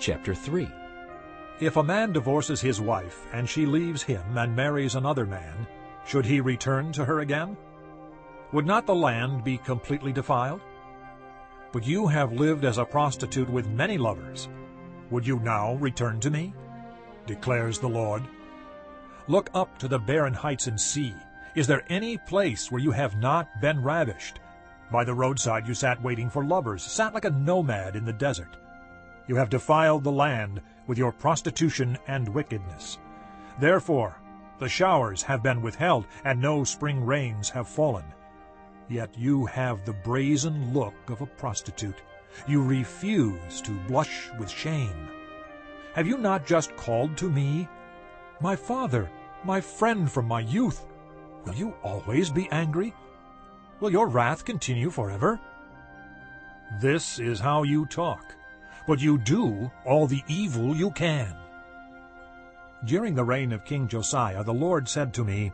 Chapter 3 If a man divorces his wife, and she leaves him and marries another man, should he return to her again? Would not the land be completely defiled? But you have lived as a prostitute with many lovers. Would you now return to me? Declares the Lord. Look up to the barren heights and see. Is there any place where you have not been ravished? By the roadside you sat waiting for lovers, sat like a nomad in the desert. You have defiled the land with your prostitution and wickedness. Therefore the showers have been withheld, and no spring rains have fallen. Yet you have the brazen look of a prostitute. You refuse to blush with shame. Have you not just called to me, My father, my friend from my youth? Will you always be angry? Will your wrath continue forever? This is how you talk, but you do all the evil you can. During the reign of King Josiah, the Lord said to me,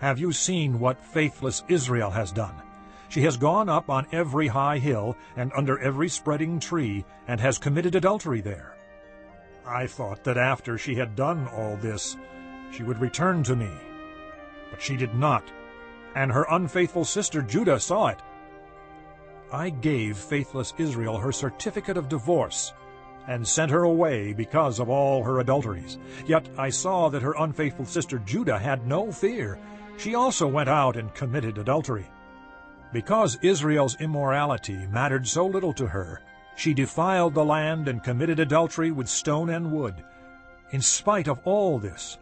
have you seen what faithless Israel has done? She has gone up on every high hill and under every spreading tree, and has committed adultery there. I thought that after she had done all this, she would return to me. But she did not, and her unfaithful sister Judah saw it. I gave faithless Israel her certificate of divorce, and sent her away because of all her adulteries. Yet I saw that her unfaithful sister Judah had no fear, she also went out and committed adultery. Because Israel's immorality mattered so little to her, she defiled the land and committed adultery with stone and wood. In spite of all this,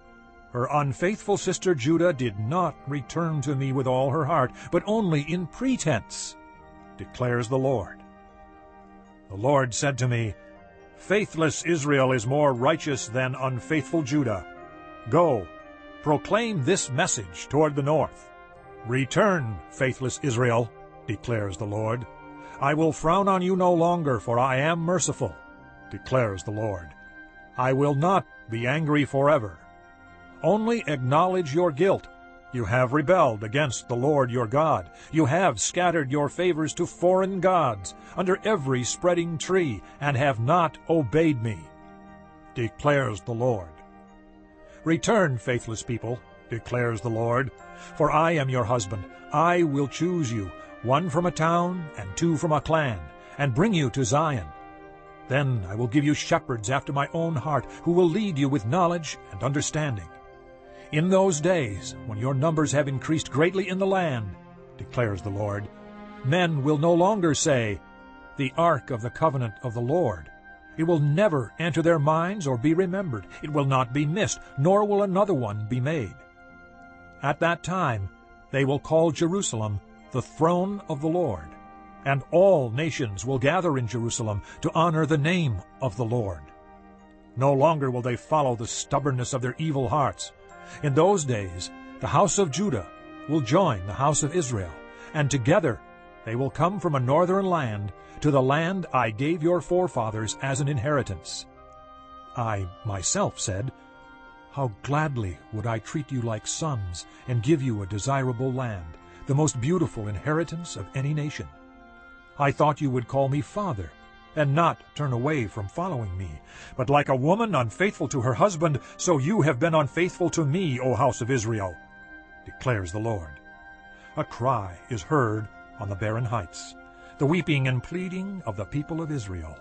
her unfaithful sister Judah did not return to me with all her heart, but only in pretense, declares the Lord. The Lord said to me, Faithless Israel is more righteous than unfaithful Judah. Go, Proclaim this message toward the north. Return, faithless Israel, declares the Lord. I will frown on you no longer, for I am merciful, declares the Lord. I will not be angry forever. Only acknowledge your guilt. You have rebelled against the Lord your God. You have scattered your favors to foreign gods under every spreading tree, and have not obeyed me, declares the Lord. Return, faithless people, declares the Lord, for I am your husband. I will choose you, one from a town and two from a clan, and bring you to Zion. Then I will give you shepherds after my own heart, who will lead you with knowledge and understanding. In those days, when your numbers have increased greatly in the land, declares the Lord, men will no longer say, The ark of the covenant of the Lord, it will never enter their minds or be remembered. It will not be missed, nor will another one be made. At that time they will call Jerusalem the throne of the Lord, and all nations will gather in Jerusalem to honor the name of the Lord. No longer will they follow the stubbornness of their evil hearts. In those days the house of Judah will join the house of Israel, and together they will come from a northern land to the land I gave your forefathers as an inheritance. I myself said, How gladly would I treat you like sons and give you a desirable land, the most beautiful inheritance of any nation. I thought you would call me father, and not turn away from following me. But like a woman unfaithful to her husband, so you have been unfaithful to me, O house of Israel, declares the Lord. A cry is heard on the barren heights, the weeping and pleading of the people of Israel,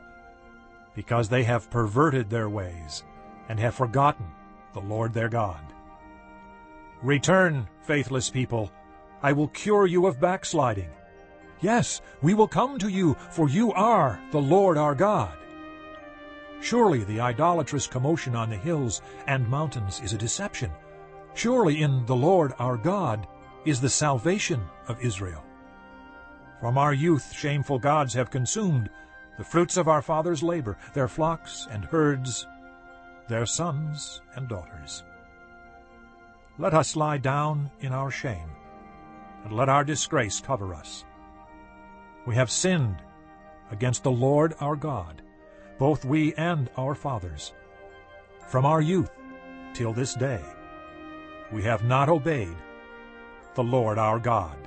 because they have perverted their ways and have forgotten the Lord their God. Return, faithless people, I will cure you of backsliding. Yes, we will come to you, for you are the Lord our God. Surely the idolatrous commotion on the hills and mountains is a deception. Surely in the Lord our God is the salvation of Israel. From our youth shameful gods have consumed the fruits of our fathers' labor, their flocks and herds, their sons and daughters. Let us lie down in our shame, and let our disgrace cover us. We have sinned against the Lord our God, both we and our fathers. From our youth till this day, we have not obeyed the Lord our God.